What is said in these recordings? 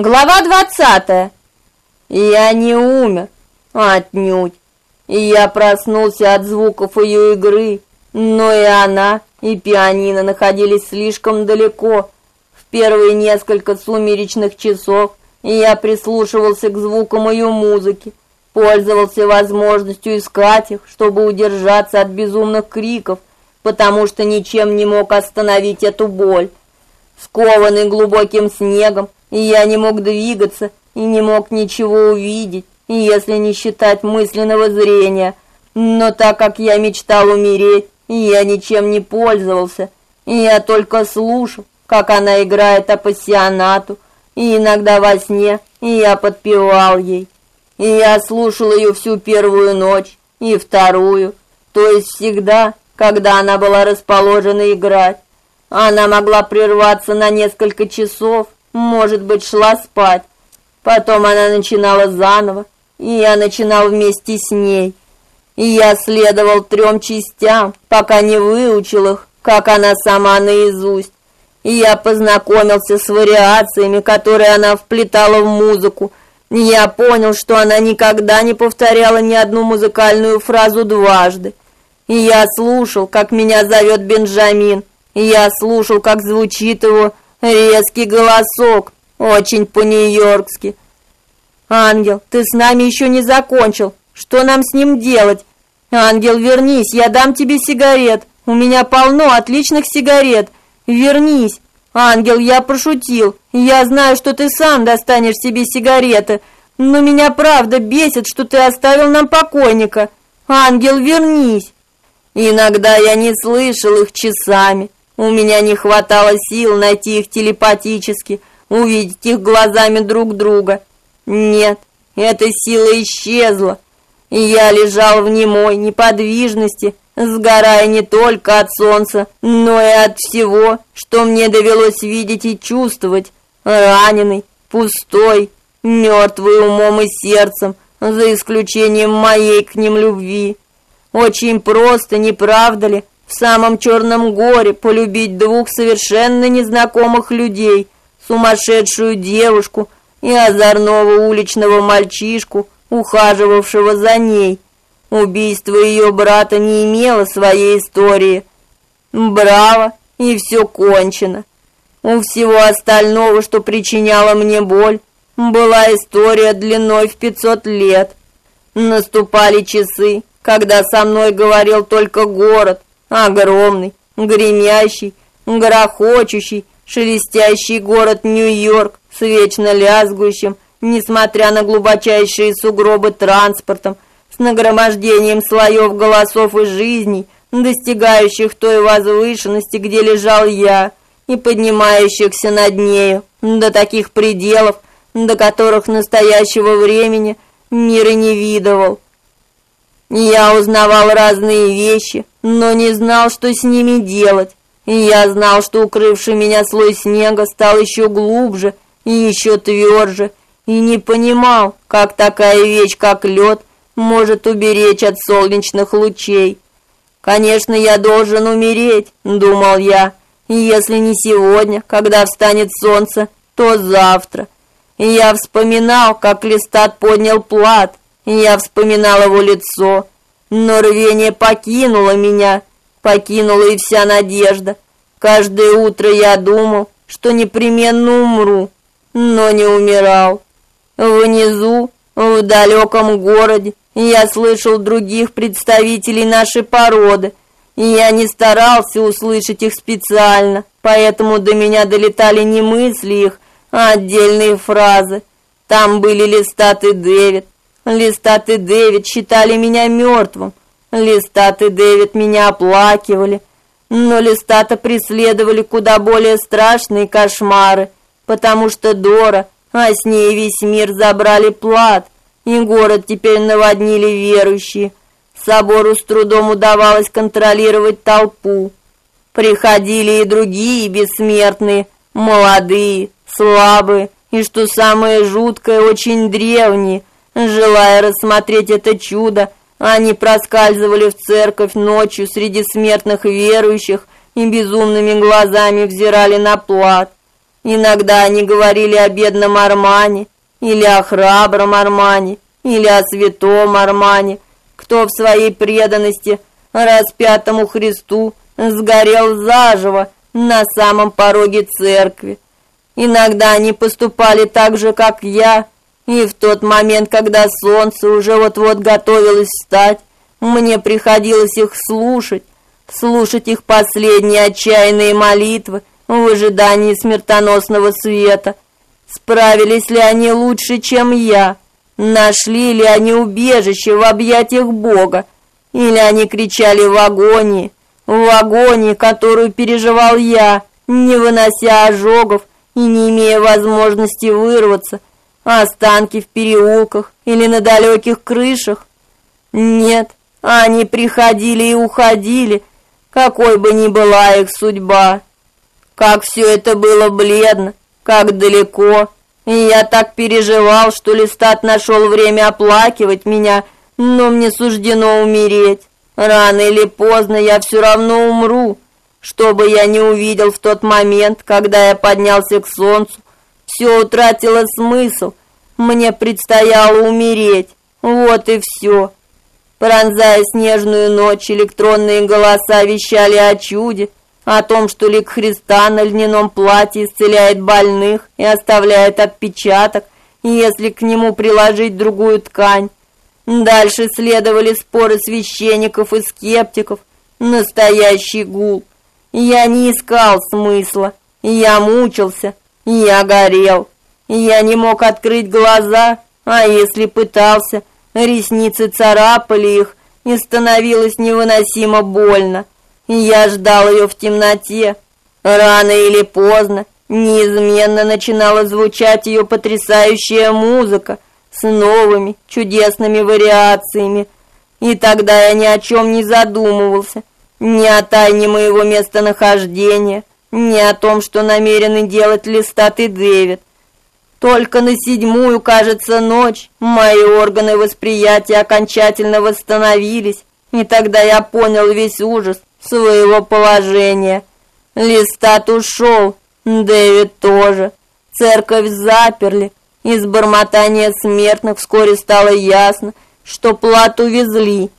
Глава двадцатая. Я не умер, отнюдь. И я проснулся от звуков ее игры, но и она, и пианино находились слишком далеко. В первые несколько сумеречных часов я прислушивался к звукам ее музыки, пользовался возможностью искать их, чтобы удержаться от безумных криков, потому что ничем не мог остановить эту боль. Скованный глубоким снегом, я не мог двигаться и не мог ничего увидеть, если не считать мысленного зрения. Но так как я мечтал умереть, я ничем не пользовался, я только слушал, как она играет апассионату, и иногда во сне я подпевал ей. И я слушал ее всю первую ночь и вторую, то есть всегда, когда она была расположена играть. Она могла прерваться на несколько часов, может быть, шла спать. Потом она начинала заново, и я начинал вместе с ней. И я следовал трем частям, пока не выучил их, как она сама наизусть. И я познакомился с вариациями, которые она вплетала в музыку. И я понял, что она никогда не повторяла ни одну музыкальную фразу дважды. И я слушал, как меня зовет Бенджамин. И я слушал, как звучит его Резкий голосок, очень по-нью-йоркски. Ангел, ты с нами еще не закончил. Что нам с ним делать? Ангел, вернись, я дам тебе сигарет. У меня полно отличных сигарет. Вернись. Ангел, я пошутил. Я знаю, что ты сам достанешь себе сигареты, но меня правда бесит, что ты оставил нам покойника. Ангел, вернись. Иногда я не слышал их часами. У меня не хватало сил найти их телепатически, увидеть их глазами друг друга. Нет, эта сила исчезла, я лежал в немой неподвижности, сгорая не только от солнца, но и от всего, что мне довелось видеть и чувствовать, раненый, пустой, мертвый умом и сердцем, за исключением моей к ним любви. Очень просто, не правда ли? В самом черном горе полюбить двух совершенно незнакомых людей, сумасшедшую девушку и озорного уличного мальчишку, ухаживавшего за ней. Убийство ее брата не имело своей истории. Браво, и все кончено. У всего остального, что причиняло мне боль, была история длиной в пятьсот лет. Наступали часы, когда со мной говорил только город, Огромный, гремящий, грохочущий, шелестящий город Нью-Йорк с вечно лязгующим, несмотря на глубочайшие сугробы транспортом, с нагромождением слоев голосов и жизней, достигающих той возвышенности, где лежал я, и поднимающихся над нею до таких пределов, до которых настоящего времени мир и не видывал. Я узнавал разные вещи, но не знал, что с ними делать. Я знал, что укрывший меня слой снега стал еще глубже и еще тверже, и не понимал, как такая вещь, как лед, может уберечь от солнечных лучей. Конечно, я должен умереть, думал я. Если не сегодня, когда встанет солнце, то завтра. И я вспоминал, как Листат поднял плат, я вспоминал его лицо, но рвение покинуло меня, покинула и вся надежда. Каждое утро я думал, что непременно умру, но не умирал. Внизу, в далеком городе, я слышал других представителей нашей породы, я не старался услышать их специально, поэтому до меня долетали не мысли их, а отдельные фразы. Там были Листат и Листат и Дэвид считали меня мертвым. Листат и Дэвид меня оплакивали. Но Листата преследовали куда более страшные кошмары, потому что Дора, а с ней весь мир забрали плат, и город теперь наводнили верующие. Собору с трудом удавалось контролировать толпу. Приходили и другие бессмертные, молодые, слабые, и, что самое жуткое, очень древние, Желая рассмотреть это чудо, они проскальзывали в церковь ночью среди смертных верующих и безумными глазами взирали на плат. Иногда они говорили о бедном Армане, или о храбром Армане, или о святом Армане, кто в своей преданности распятому Христу сгорел заживо на самом пороге церкви. Иногда они поступали так же, как я, и в тот момент, когда солнце уже вот-вот готовилось встать, мне приходилось их слушать, слушать их последние отчаянные молитвы в ожидании смертоносного света. Справились ли они лучше, чем я? Нашли ли они убежище в объятиях Бога? Или они кричали в агонии, в агонии, которую переживал я, не вынося ожогов и не имея возможности вырваться, останки в переулках или на далеких крышах? Нет, они приходили и уходили, какой бы ни была их судьба. Как все это было бледно, как далеко. И я так переживал, что Листат нашел время оплакивать меня, но мне суждено умереть. Рано или поздно я все равно умру. Что бы я не увидел в тот момент, когда я поднялся к солнцу, все утратило смысл. Мне предстояло умереть. Вот и все. Пронзая снежную ночь, электронные голоса вещали о чуде, о том, что лик Христа на льняном платье исцеляет больных и оставляет отпечаток, если к нему приложить другую ткань. Дальше следовали споры священников и скептиков, настоящий гул. Я не искал смысла, я мучился, я горел. Я не мог открыть глаза, а если пытался, ресницы царапали их, и становилось невыносимо больно. Я ждал ее в темноте. Рано или поздно неизменно начинала звучать ее потрясающая музыка с новыми чудесными вариациями. И тогда я ни о чем не задумывался, ни о тайне моего местонахождения, ни о том, что намерены делать Листат и Дэвид. Только на седьмую, кажется, ночь мои органы восприятия окончательно восстановились, и тогда я понял весь ужас своего положения. Листат ушел, Дэвид тоже. Церковь заперли. Из бормотания смертных вскоре стало ясно, что плату везли.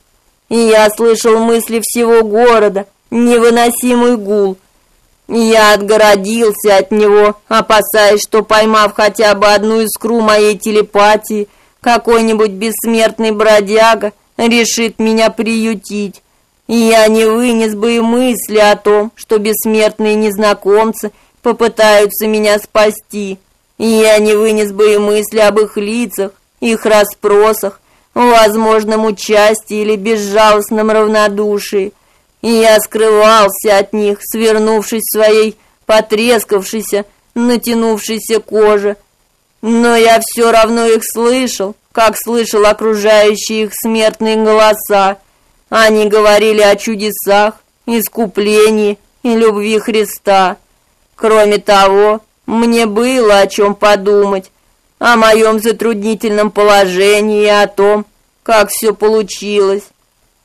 И я слышал мысли всего города, невыносимый гул – я отгородился от него, опасаясь, что поймав хотя бы одну искру моей телепатии, какой-нибудь бессмертный бродяга решит меня приютить. Я не вынес бы и мысли о том, что бессмертные незнакомцы попытаются меня спасти. Я не вынес бы и мысли об их лицах, их расспросах, возможном участии или безжалостном равнодушии и я скрывался от них, свернувшись в своей потрескавшейся, натянувшейся коже. Но я все равно их слышал, как слышал окружающие их смертные голоса. Они говорили о чудесах, искуплении и любви Христа. Кроме того, мне было о чем подумать, о моем затруднительном положении и о том, как все получилось.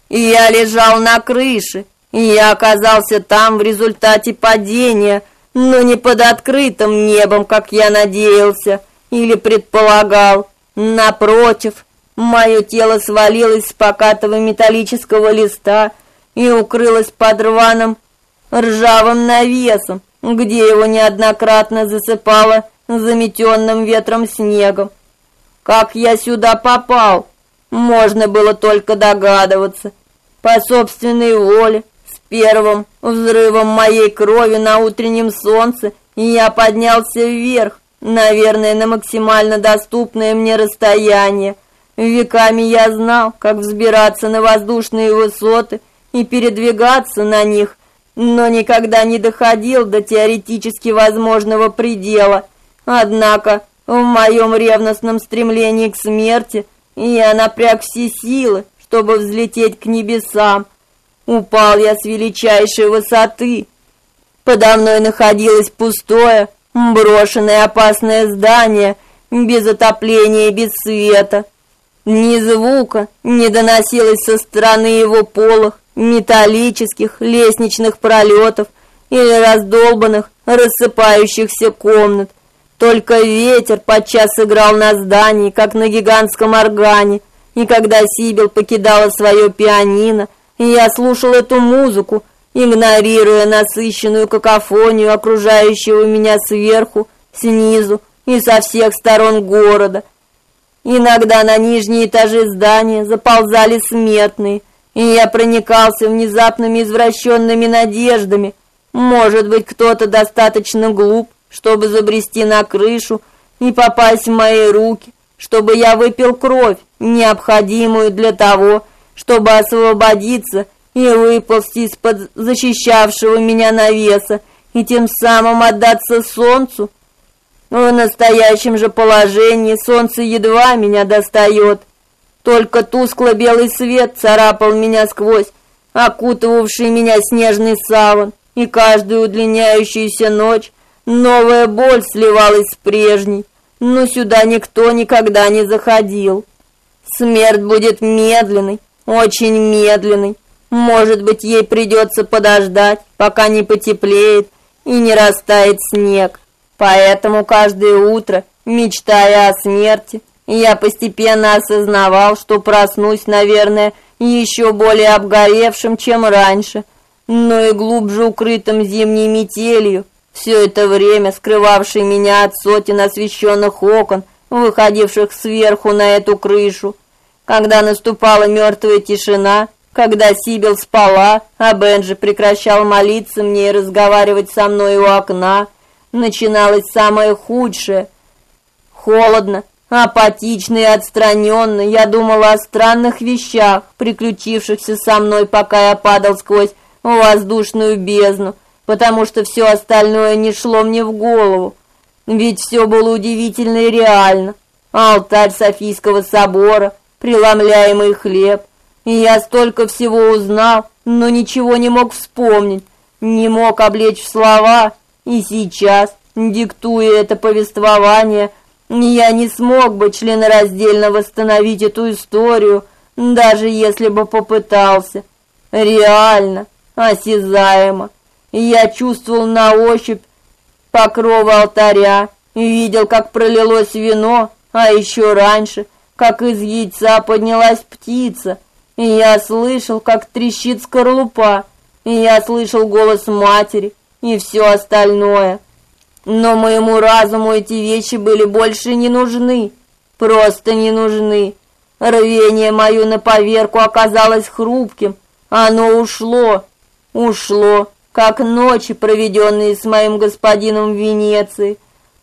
Я лежал на крыше, я оказался там в результате падения, но не под открытым небом, как я надеялся или предполагал. Напротив, мое тело свалилось с покатого металлического листа и укрылось под рваным ржавым навесом, где его неоднократно засыпало заметенным ветром снегом. Как я сюда попал? Можно было только догадываться. По собственной воле, с первым взрывом моей крови на утреннем солнце, я поднялся вверх, наверное, на максимально доступное мне расстояние. Веками я знал, как взбираться на воздушные высоты и передвигаться на них, но никогда не доходил до теоретически возможного предела. Однако в моем ревностном стремлении к смерти – я напряг все силы, чтобы взлететь к небесам. Упал я с величайшей высоты. Подо мной находилось пустое, брошенное опасное здание, без отопления и без света. Ни звука не доносилось со стороны его полых, металлических лестничных пролетов или раздолбанных, рассыпающихся комнат. Только ветер подчас играл на здании, как на гигантском органе, и когда Сибил покидала свое пианино, я слушал эту музыку, игнорируя насыщенную какофонию окружающего меня сверху, снизу и со всех сторон города. Иногда на нижние этажи здания заползали смертные, и я проникался внезапными извращенными надеждами. Может быть, кто-то достаточно глуп, чтобы забрести на крышу и попасть в мои руки, чтобы я выпил кровь, необходимую для того, чтобы освободиться и выползти из-под защищавшего меня навеса и тем самым отдаться солнцу. В настоящем же положении солнце едва меня достает. Только тускло-белый свет царапал меня сквозь окутывавший меня снежный саван, и каждую удлиняющуюся ночь Новая боль сливалась с прежней, но сюда никто никогда не заходил. Смерть будет медленной, очень медленной. Может быть, ей придется подождать, пока не потеплеет и не растает снег. Поэтому каждое утро, мечтая о смерти, я постепенно осознавал, что проснусь, наверное, еще более обгоревшим, чем раньше, но и глубже укрытым зимней метелью, все это время скрывавший меня от сотен освещенных окон, выходивших сверху на эту крышу. Когда наступала мертвая тишина, когда Сибил спала, а Бенджи прекращал молиться мне и разговаривать со мной у окна, начиналось самое худшее. Холодно, апатично и отстраненно я думала о странных вещах, приключившихся со мной, пока я падал сквозь воздушную бездну, потому что все остальное не шло мне в голову. Ведь все было удивительно и реально. Алтарь Софийского собора, преломляемый хлеб. И я столько всего узнал, но ничего не мог вспомнить, не мог облечь в слова. И сейчас, диктуя это повествование, я не смог бы членораздельно восстановить эту историю, даже если бы попытался. Реально, осязаемо. Я чувствовал на ощупь покров алтаря, видел, как пролилось вино, а еще раньше, как из яйца поднялась птица. И я слышал, как трещит скорлупа, и я слышал голос матери и все остальное. Но моему разуму эти вещи были больше не нужны, просто не нужны. Рвение мое на поверку оказалось хрупким, оно ушло, ушло, как ночи, проведенные с моим господином в Венеции,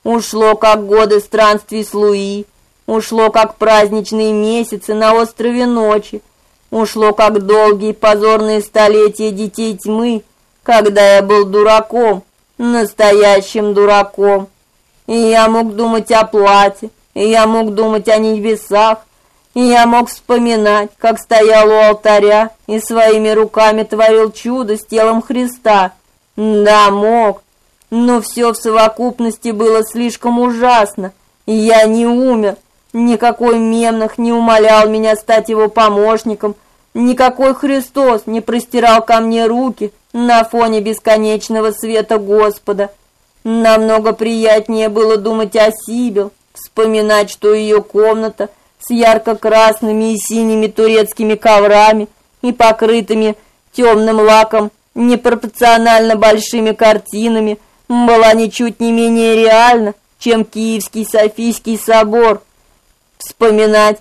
ушло, как годы странствий с Луи, ушло, как праздничные месяцы на острове Ночи, ушло, как долгие позорные столетия детей тьмы, когда я был дураком, настоящим дураком. И я мог думать о плате, и я мог думать о небесах, и я мог вспоминать, как стоял у алтаря и своими руками творил чудо с телом Христа. Да, мог. Но все в совокупности было слишком ужасно. Я не умер. Никакой Мемнах не умолял меня стать его помощником. Никакой Христос не простирал ко мне руки на фоне бесконечного света Господа. Намного приятнее было думать о Сибил, вспоминать, что ее комната — с ярко-красными и синими турецкими коврами и покрытыми темным лаком непропорционально большими картинами, была ничуть не менее реальна, чем Киевский Софийский собор. Вспоминать,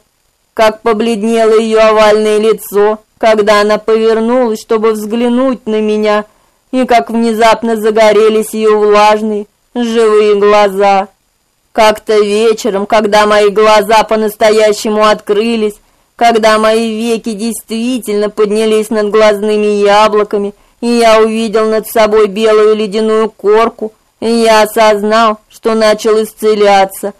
как побледнело ее овальное лицо, когда она повернулась, чтобы взглянуть на меня, и как внезапно загорелись ее влажные, живые глаза. Как-то вечером, когда мои глаза по-настоящему открылись, когда мои веки действительно поднялись над глазными яблоками, и я увидел над собой белую ледяную корку, и я осознал, что начал исцеляться.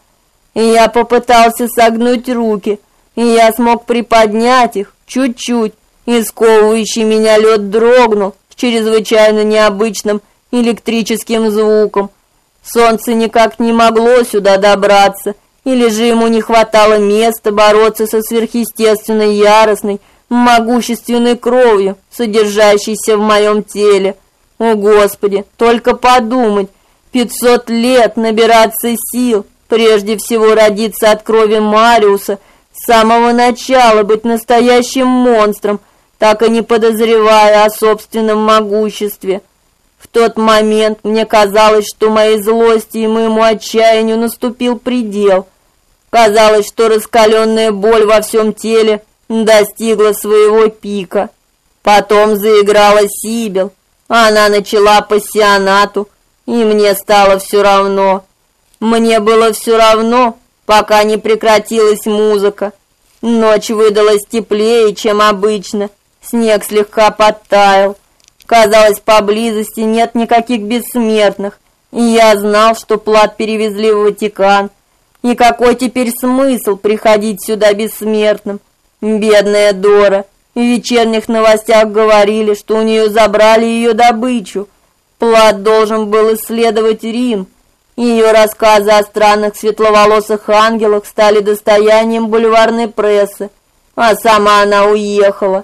И я попытался согнуть руки, и я смог приподнять их чуть-чуть, и сковывающий меня лед дрогнул с чрезвычайно необычным электрическим звуком, Солнце никак не могло сюда добраться, или же ему не хватало места бороться со сверхъестественной яростной, могущественной кровью, содержащейся в моем теле. О, Господи, только подумать, пятьсот лет набираться сил, прежде всего родиться от крови Мариуса, с самого начала быть настоящим монстром, так и не подозревая о собственном могуществе. В тот момент мне казалось, что моей злости и моему отчаянию наступил предел. Казалось, что раскаленная боль во всем теле достигла своего пика. Потом заиграла Сибил. Она начала пассионату, и мне стало все равно. Мне было все равно, пока не прекратилась музыка. Ночь выдалась теплее, чем обычно. Снег слегка подтаял. Казалось, поблизости нет никаких бессмертных. И я знал, что плат перевезли в Ватикан. И какой теперь смысл приходить сюда бессмертным? Бедная Дора. В вечерних новостях говорили, что у нее забрали ее добычу. Плат должен был исследовать Рим. Ее рассказы о странных светловолосых ангелах стали достоянием бульварной прессы, а сама она уехала.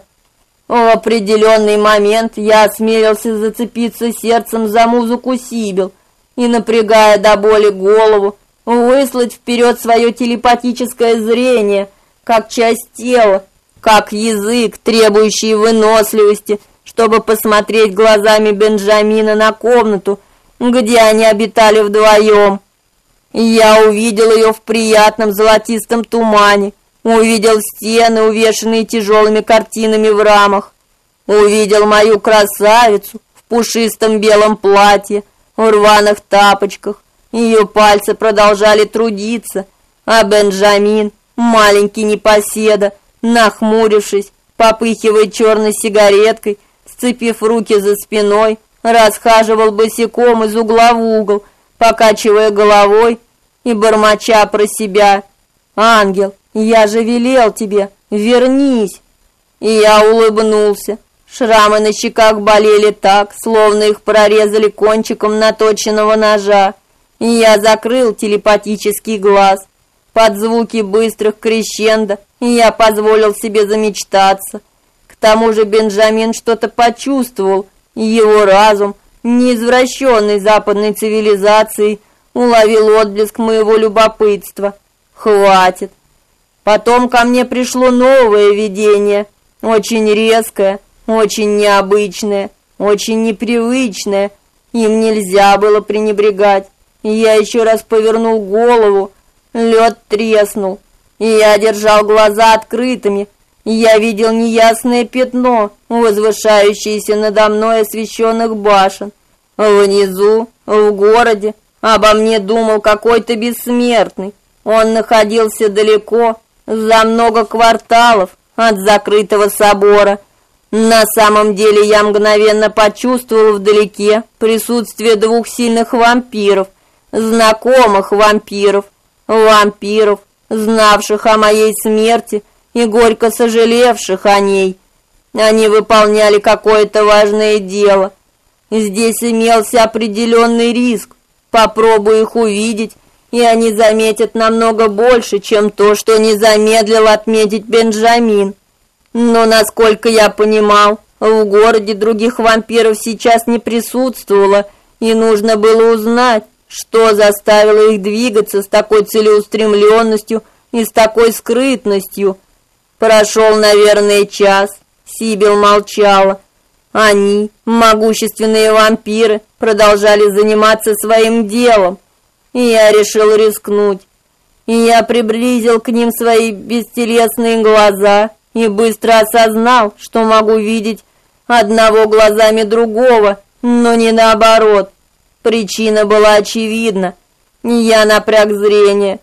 В определенный момент я осмелился зацепиться сердцем за музыку Сибил и, напрягая до боли голову, выслать вперед свое телепатическое зрение, как часть тела, как язык, требующий выносливости, чтобы посмотреть глазами Бенджамина на комнату, где они обитали вдвоем. Я увидел ее в приятном золотистом тумане, увидел стены, увешанные тяжелыми картинами в рамах, увидел мою красавицу в пушистом белом платье, в рваных тапочках. Ее пальцы продолжали трудиться, а Бенджамин, маленький непоседа, нахмурившись, попыхивая черной сигареткой, сцепив руки за спиной, расхаживал босиком из угла в угол, покачивая головой и бормоча про себя: "Ангел, я же велел тебе, вернись". И я улыбнулся. Шрамы на щеках болели так, словно их прорезали кончиком наточенного ножа. И я закрыл телепатический глаз. Под звуки быстрых крещендо я позволил себе замечтаться. К тому же Бенджамин что-то почувствовал, его разум, неизвращенный западной цивилизацией, уловил отблеск моего любопытства. Хватит. Потом ко мне пришло новое видение, очень резкое, очень необычное, очень непривычное. Им нельзя было пренебрегать. Я еще раз повернул голову, лед треснул, я держал глаза открытыми. Я видел неясное пятно, возвышающееся надо мной освещенных башен. Внизу, в городе, обо мне думал какой-то бессмертный. Он находился далеко, за много кварталов от закрытого собора. На самом деле я мгновенно почувствовал вдалеке присутствие двух сильных вампиров, знакомых вампиров, вампиров, знавших о моей смерти и горько сожалевших о ней. Они выполняли какое-то важное дело. Здесь имелся определенный риск. Попробую их увидеть, и они заметят намного больше, чем то, что не замедлил отметить Бенджамин. Но, насколько я понимал, в городе других вампиров сейчас не присутствовало, и нужно было узнать, что заставило их двигаться с такой целеустремленностью и с такой скрытностью. Прошел, наверное, час. Сибил молчала. Они, могущественные вампиры, продолжали заниматься своим делом. И я решил рискнуть. И я приблизил к ним свои бестелесные глаза и быстро осознал, что могу видеть одного глазами другого, но не наоборот. Причина была очевидна. Я напряг зрение.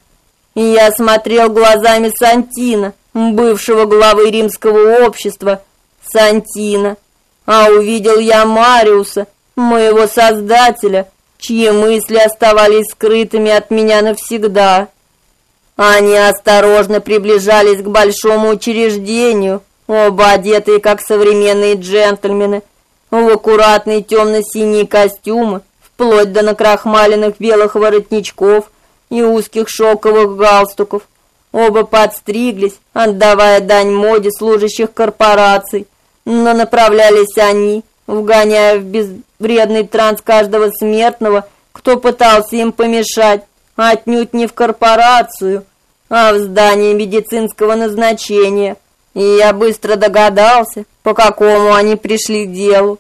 Я смотрел глазами Сантина, бывшего главы римского общества, Сантина. А увидел я Мариуса, моего создателя, чьи мысли оставались скрытыми от меня навсегда. Они осторожно приближались к большому учреждению, оба одетые как современные джентльмены, в аккуратные темно-синие костюмы, вплоть до накрахмаленных белых воротничков и узких шелковых галстуков. Оба подстриглись, отдавая дань моде служащих корпораций, но направлялись они вгоняя в безвредный транс каждого смертного, кто пытался им помешать, отнюдь не в корпорацию, а в здание медицинского назначения. И я быстро догадался, по какому они пришли делу.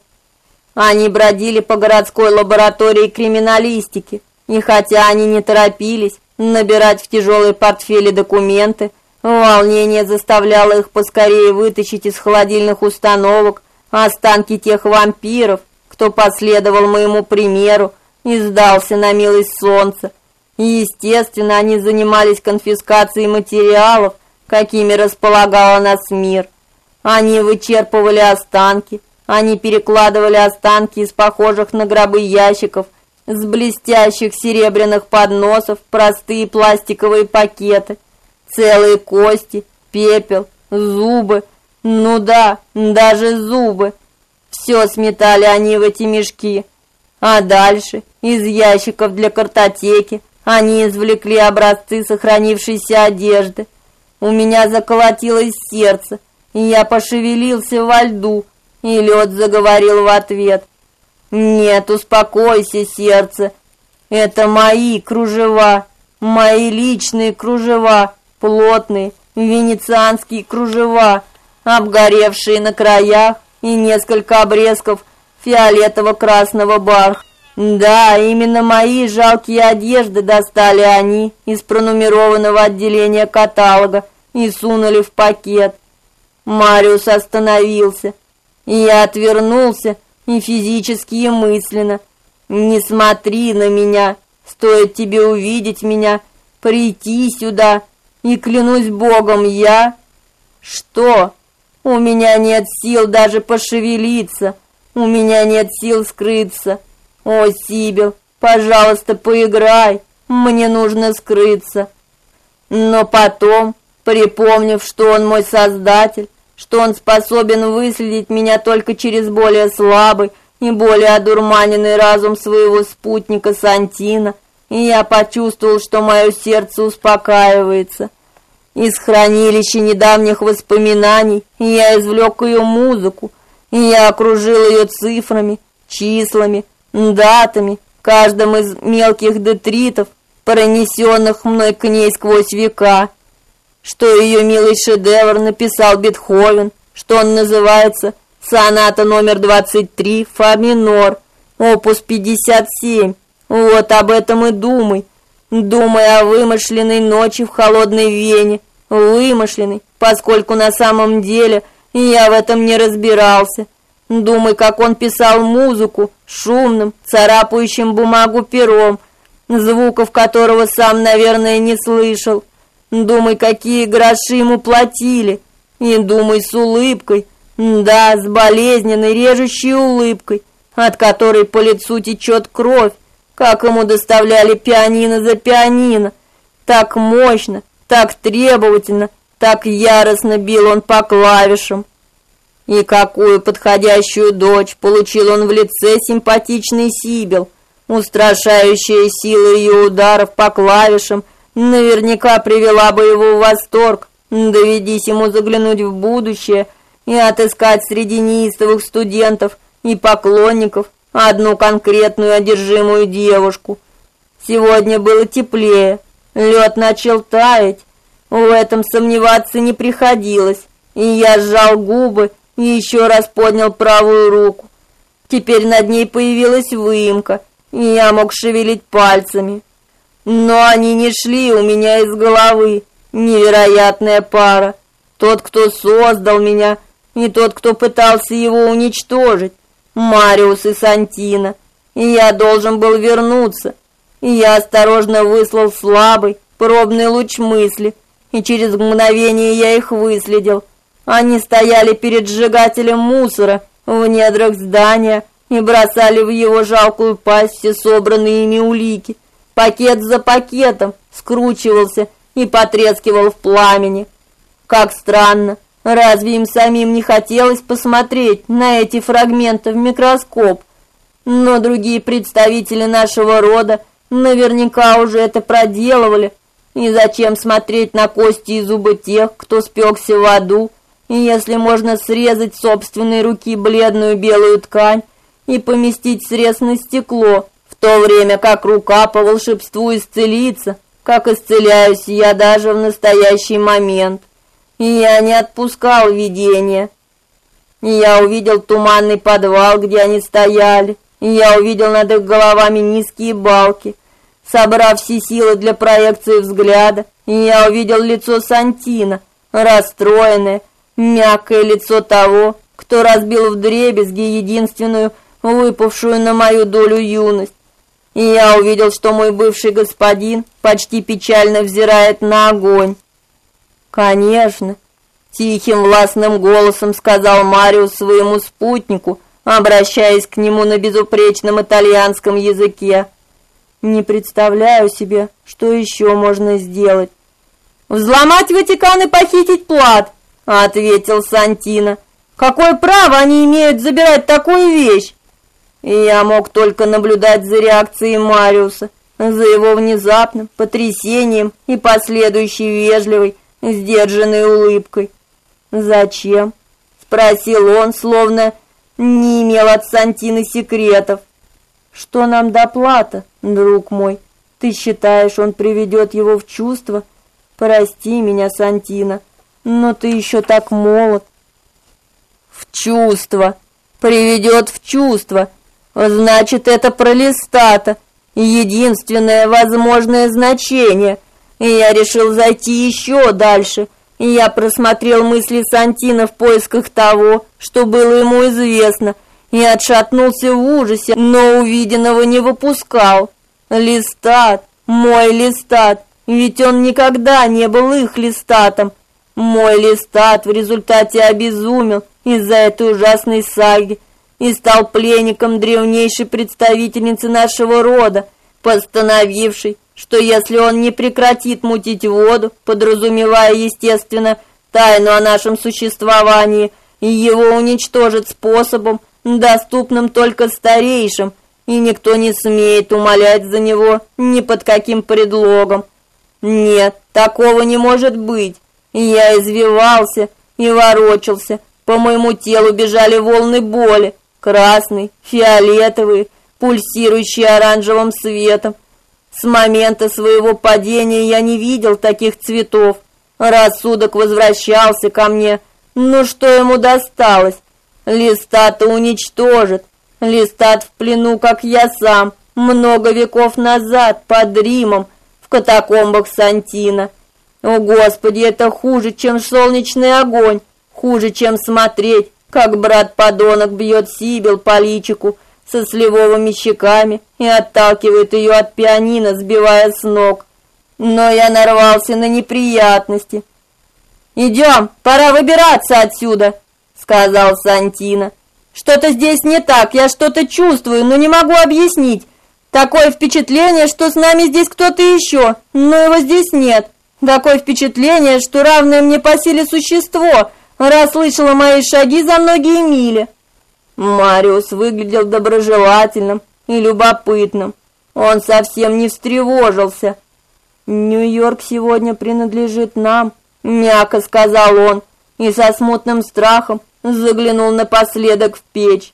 Они бродили по городской лаборатории криминалистики, и хотя они не торопились набирать в тяжелые портфели документы, волнение заставляло их поскорее вытащить из холодильных установок останки тех вампиров, кто последовал моему примеру и сдался на милость солнца. И, естественно, они занимались конфискацией материалов, какими располагала нас мир. Они вычерпывали останки, они перекладывали останки из похожих на гробы ящиков с блестящих серебряных подносов простые пластиковые пакеты, целые кости, пепел, зубы, ну да, даже зубы. Все сметали они в эти мешки. А дальше из ящиков для картотеки они извлекли образцы сохранившейся одежды. У меня заколотилось сердце, и я пошевелился во льду, и лед заговорил в ответ. Нет, успокойся, сердце. Это мои кружева, мои личные кружева, плотные венецианские кружева, обгоревшие на краях и несколько обрезков фиолетово-красного бархата. Да, именно мои жалкие одежды достали они из пронумерованного отделения каталога и сунули в пакет. Мариус остановился. Я отвернулся и физически, и мысленно. Не смотри на меня, стоит тебе увидеть меня, прийти сюда, и клянусь Богом, я что? У меня нет сил даже пошевелиться, у меня нет сил скрыться. О, Сибил, пожалуйста, поиграй. Мне нужно скрыться. Но потом, припомнив, что он мой создатель, что он способен выследить меня только через более слабый и более одурманенный разум своего спутника Сантина, я почувствовал, что мое сердце успокаивается. Из хранилища недавних воспоминаний я извлек ее музыку, я окружил ее цифрами, числами, датами, каждым из мелких детритов, пронесенных мной к ней сквозь века, что ее милый шедевр написал Бетховен, что он называется «Соната номер 23, фа минор, опус 57». Вот об этом и думай. Думай о вымышленной ночи в холодной Вене, вымышленной, поскольку на самом деле я в этом не разбирался. Думай, как он писал музыку шумным, царапающим бумагу пером, звуков которого сам, наверное, не слышал. Думай, какие гроши ему платили. И думай с улыбкой, да, с болезненной, режущей улыбкой, от которой по лицу течет кровь, как ему доставляли пианино за пианино. Так мощно, так требовательно, так яростно бил он по клавишам. И какую подходящую дочь получил он в лице симпатичный Сибил. Устрашающая сила ее ударов по клавишам наверняка привела бы его в восторг. Доведись ему заглянуть в будущее и отыскать среди неистовых студентов и поклонников одну конкретную одержимую девушку. Сегодня было теплее, лед начал таять. В этом сомневаться не приходилось, и я сжал губы и еще раз поднял правую руку. Теперь над ней появилась выемка, и я мог шевелить пальцами. Но они не шли у меня из головы. Невероятная пара. Тот, кто создал меня, и тот, кто пытался его уничтожить. Мариус и Сантина. И я должен был вернуться. И я осторожно выслал слабый, пробный луч мысли, и через мгновение я их выследил. Они стояли перед сжигателем мусора в недрах здания и бросали в его жалкую пасть все собранные ими улики. Пакет за пакетом скручивался и потрескивал в пламени. Как странно, разве им самим не хотелось посмотреть на эти фрагменты в микроскоп? Но другие представители нашего рода наверняка уже это проделывали. И зачем смотреть на кости и зубы тех, кто спекся в аду, если можно срезать собственной руки бледную белую ткань и поместить срез на стекло, в то время как рука по волшебству исцелится, как исцеляюсь я даже в настоящий момент. И я не отпускал видения. И я увидел туманный подвал, где они стояли. Я увидел над их головами низкие балки. Собрав все силы для проекции взгляда, я увидел лицо Сантина, расстроенное, мягкое лицо того, кто разбил вдребезги единственную выпавшую на мою долю юность. И я увидел, что мой бывший господин почти печально взирает на огонь. Конечно, тихим властным голосом сказал Мариус своему спутнику, обращаясь к нему на безупречном итальянском языке. Не представляю себе, что еще можно сделать. Взломать Ватикан и похитить плат, ответил Сантино. Какое право они имеют забирать такую вещь? И я мог только наблюдать за реакцией Мариуса, за его внезапным потрясением и последующей вежливой, сдержанной улыбкой. «Зачем?» — спросил он, словно не имел от Сантины секретов. «Что нам доплата, друг мой? Ты считаешь, он приведет его в чувство? Прости меня, Сантина, но ты еще так молод». «В чувство! Приведет в чувство!» Значит, это пролистата, единственное возможное значение. И я решил зайти еще дальше. Я просмотрел мысли Сантина в поисках того, что было ему известно, и отшатнулся в ужасе, но увиденного не выпускал. Листат, мой листат, ведь он никогда не был их листатом. Мой листат в результате обезумел из-за этой ужасной саги и стал пленником древнейшей представительницы нашего рода, постановившей, что если он не прекратит мутить воду, подразумевая, естественно, тайну о нашем существовании, его уничтожит способом, доступным только старейшим, и никто не смеет умолять за него ни под каким предлогом. Нет, такого не может быть. Я извивался и ворочался, по моему телу бежали волны боли, красный, фиолетовый, пульсирующий оранжевым светом. С момента своего падения я не видел таких цветов. Рассудок возвращался ко мне. Ну что ему досталось? Листат-то уничтожит. Листат в плену, как я сам, много веков назад, под Римом, в катакомбах Сантина. О, Господи, это хуже, чем солнечный огонь, хуже, чем смотреть, как брат-подонок бьет Сибил по личику со сливовыми щеками и отталкивает ее от пианино, сбивая с ног. Но я нарвался на неприятности. «Идем, пора выбираться отсюда», — сказал Сантина. «Что-то здесь не так, я что-то чувствую, но не могу объяснить. Такое впечатление, что с нами здесь кто-то еще, но его здесь нет. Такое впечатление, что равное мне по силе существо — расслышала мои шаги за многие мили. Мариус выглядел доброжелательным и любопытным. Он совсем не встревожился. Нью-Йорк сегодня принадлежит нам, мягко сказал он, и со смутным страхом заглянул напоследок в печь.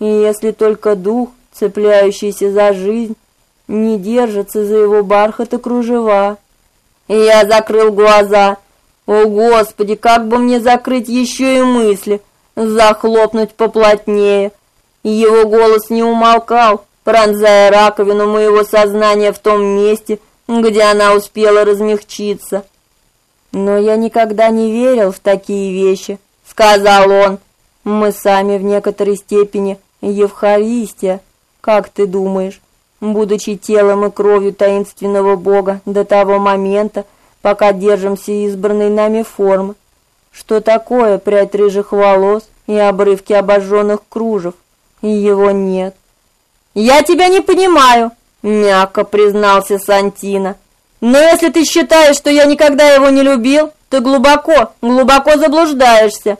И если только дух, цепляющийся за жизнь, не держится за его бархат и кружева. Я закрыл глаза о, Господи, как бы мне закрыть еще и мысли, захлопнуть поплотнее. Его голос не умолкал, пронзая раковину моего сознания в том месте, где она успела размягчиться. Но я никогда не верил в такие вещи, сказал он. Мы сами в некоторой степени Евхаристия, как ты думаешь, будучи телом и кровью таинственного Бога до того момента, пока держимся избранной нами формы. Что такое прядь рыжих волос и обрывки обожженных кружев? И его нет. «Я тебя не понимаю», — мягко признался Сантина. «Но если ты считаешь, что я никогда его не любил, ты глубоко, глубоко заблуждаешься».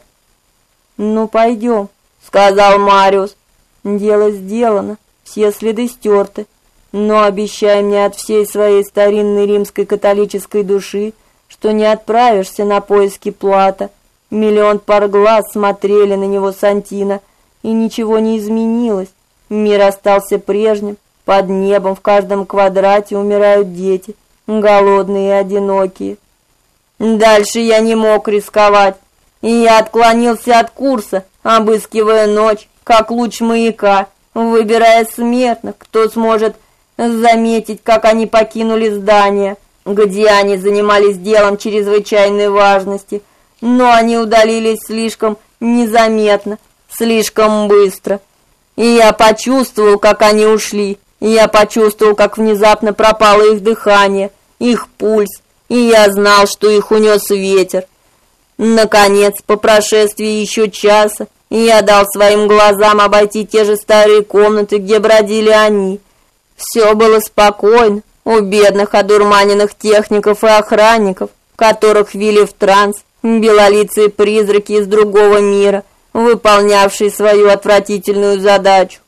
«Ну, пойдем», — сказал Мариус. «Дело сделано, все следы стерты но обещай мне от всей своей старинной римской католической души, что не отправишься на поиски плата, Миллион пар глаз смотрели на него Сантина, и ничего не изменилось. Мир остался прежним. Под небом в каждом квадрате умирают дети, голодные и одинокие. Дальше я не мог рисковать, и я отклонился от курса, обыскивая ночь, как луч маяка, выбирая смертных, кто сможет заметить, как они покинули здание, где они занимались делом чрезвычайной важности, но они удалились слишком незаметно, слишком быстро. И я почувствовал, как они ушли. И я почувствовал, как внезапно пропало их дыхание, их пульс, и я знал, что их унес ветер. Наконец, по прошествии еще часа, я дал своим глазам обойти те же старые комнаты, где бродили они. Все было спокойно у бедных одурманенных техников и охранников, которых ввели в транс белолицые призраки из другого мира, выполнявшие свою отвратительную задачу.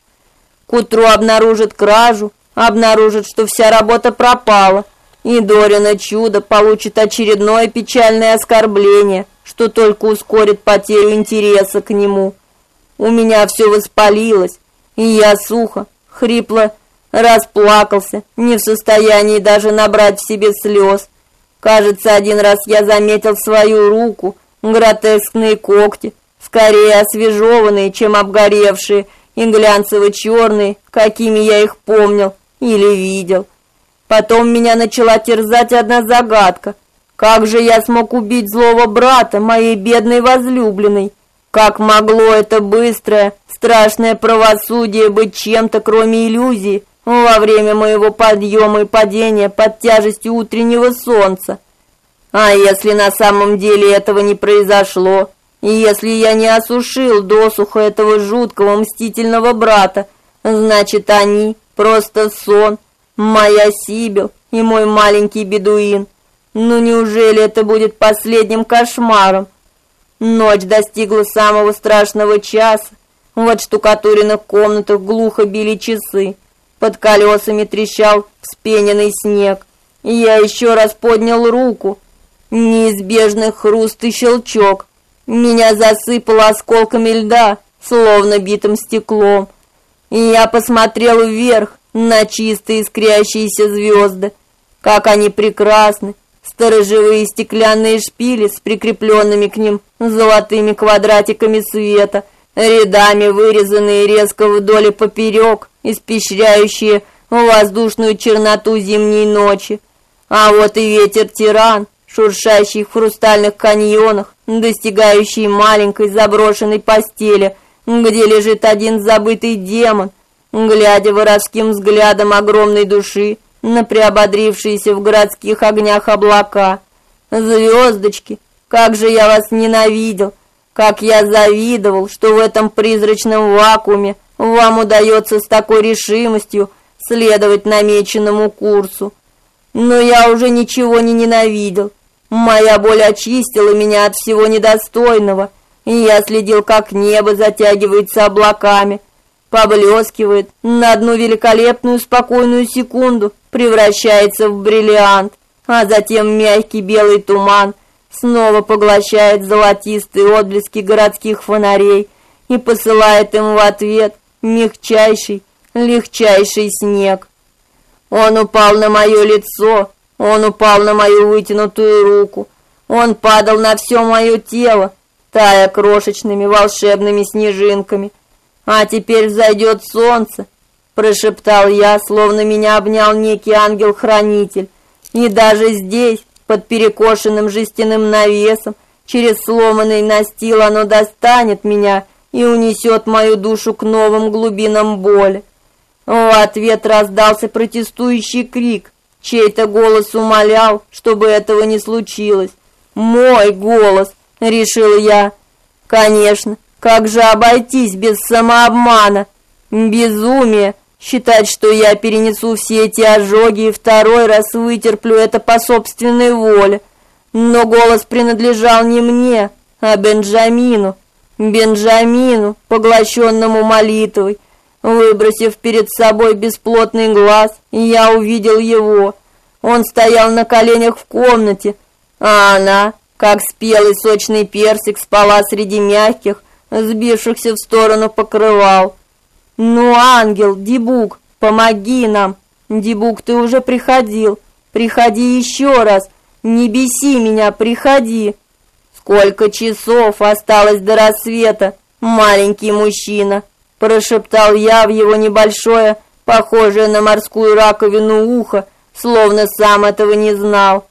К утру обнаружат кражу, обнаружат, что вся работа пропала, и Дорина чудо получит очередное печальное оскорбление, что только ускорит потерю интереса к нему. У меня все воспалилось, и я сухо, хрипло расплакался, не в состоянии даже набрать в себе слез. Кажется, один раз я заметил свою руку, гротескные когти, скорее освежеванные, чем обгоревшие, и глянцево-черные, какими я их помнил или видел. Потом меня начала терзать одна загадка. Как же я смог убить злого брата, моей бедной возлюбленной? Как могло это быстрое, страшное правосудие быть чем-то, кроме иллюзии, во время моего подъема и падения под тяжестью утреннего солнца? А если на самом деле этого не произошло? И если я не осушил досуха этого жуткого мстительного брата, значит, они просто сон, моя Сибил и мой маленький бедуин. Ну неужели это будет последним кошмаром? Ночь достигла самого страшного часа. В отштукатуренных комнатах глухо били часы. Под колесами трещал вспененный снег. Я еще раз поднял руку. Неизбежный хруст и щелчок. Меня засыпало осколками льда, словно битым стеклом. И я посмотрел вверх на чистые искрящиеся звезды. Как они прекрасны! Сторожевые стеклянные шпили с прикрепленными к ним золотыми квадратиками света, рядами вырезанные резко вдоль и поперек, испещряющие воздушную черноту зимней ночи. А вот и ветер-тиран, шуршащий в хрустальных каньонах, достигающий маленькой заброшенной постели, где лежит один забытый демон, глядя воровским взглядом огромной души на приободрившиеся в городских огнях облака. Звездочки, как же я вас ненавидел, как я завидовал, что в этом призрачном вакууме вам удается с такой решимостью следовать намеченному курсу. Но я уже ничего не ненавидел. Моя боль очистила меня от всего недостойного, и я следил, как небо затягивается облаками, поблескивает на одну великолепную спокойную секунду, превращается в бриллиант, а затем мягкий белый туман снова поглощает золотистые отблески городских фонарей и посылает им в ответ мягчайший, легчайший снег. Он упал на мое лицо, он упал на мою вытянутую руку. Он падал на все мое тело, тая крошечными волшебными снежинками. А теперь взойдет солнце, прошептал я, словно меня обнял некий ангел-хранитель. И даже здесь, под перекошенным жестяным навесом, через сломанный настил оно достанет меня и унесет мою душу к новым глубинам боли. В ответ раздался протестующий крик. Чей-то голос умолял, чтобы этого не случилось. Мой голос, решил я. Конечно, как же обойтись без самообмана? Безумие считать, что я перенесу все эти ожоги и второй раз вытерплю это по собственной воле. Но голос принадлежал не мне, а Бенджамину. Бенджамину, поглощенному молитвой, Выбросив перед собой бесплотный глаз, я увидел его. Он стоял на коленях в комнате, а она как спелый сочный персик спала среди мягких, сбившихся в сторону покрывал. Ну, ангел, Дибук, помоги нам. Дибук, ты уже приходил. Приходи еще раз. Не беси меня, приходи. Сколько часов осталось до рассвета, маленький мужчина, прошептал я в его небольшое, похожее на морскую раковину ухо, словно сам этого не знал.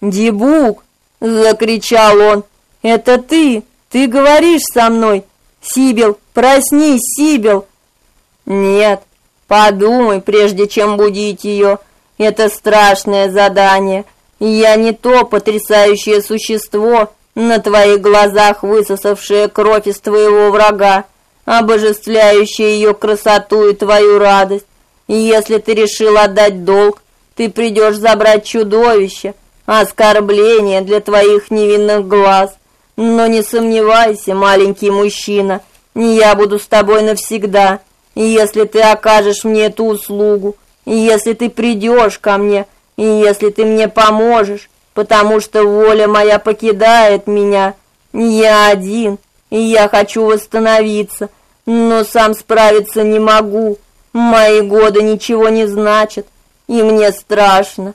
Дибук, закричал он. Это ты? Ты говоришь со мной? Сибил, проснись, Сибил. Нет, подумай, прежде чем будить ее. Это страшное задание. Я не то потрясающее существо, на твоих глазах высосавшее кровь из твоего врага, обожествляющее ее красоту и твою радость. Если ты решил отдать долг, ты придешь забрать чудовище, оскорбление для твоих невинных глаз. Но не сомневайся, маленький мужчина, я буду с тобой навсегда. Если ты окажешь мне эту услугу, если ты придешь ко мне, и если ты мне поможешь, потому что воля моя покидает меня, я один, и я хочу восстановиться, но сам справиться не могу. Мои годы ничего не значат, и мне страшно.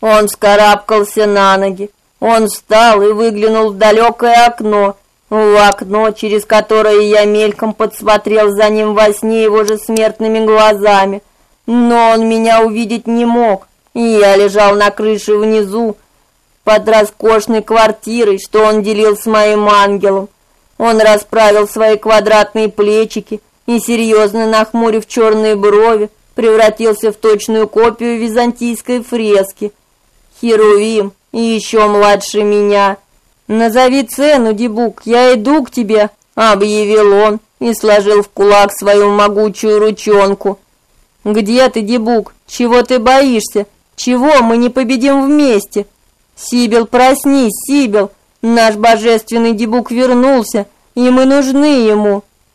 Он вскарабкался на ноги. Он встал и выглянул в далекое окно, в окно, через которое я мельком подсмотрел за ним во сне его же смертными глазами. Но он меня увидеть не мог, я лежал на крыше внизу, под роскошной квартирой, что он делил с моим ангелом. Он расправил свои квадратные плечики и, серьезно нахмурив черные брови, превратился в точную копию византийской фрески. Херувим еще младше меня. «Назови цену, Дебук, я иду к тебе», — объявил он и сложил в кулак свою могучую ручонку. «Где ты, Дебук? Чего ты боишься? Чего мы не победим вместе?» «Сибил, проснись, Сибил! Наш божественный Дебук вернулся, и мы нужны ему!»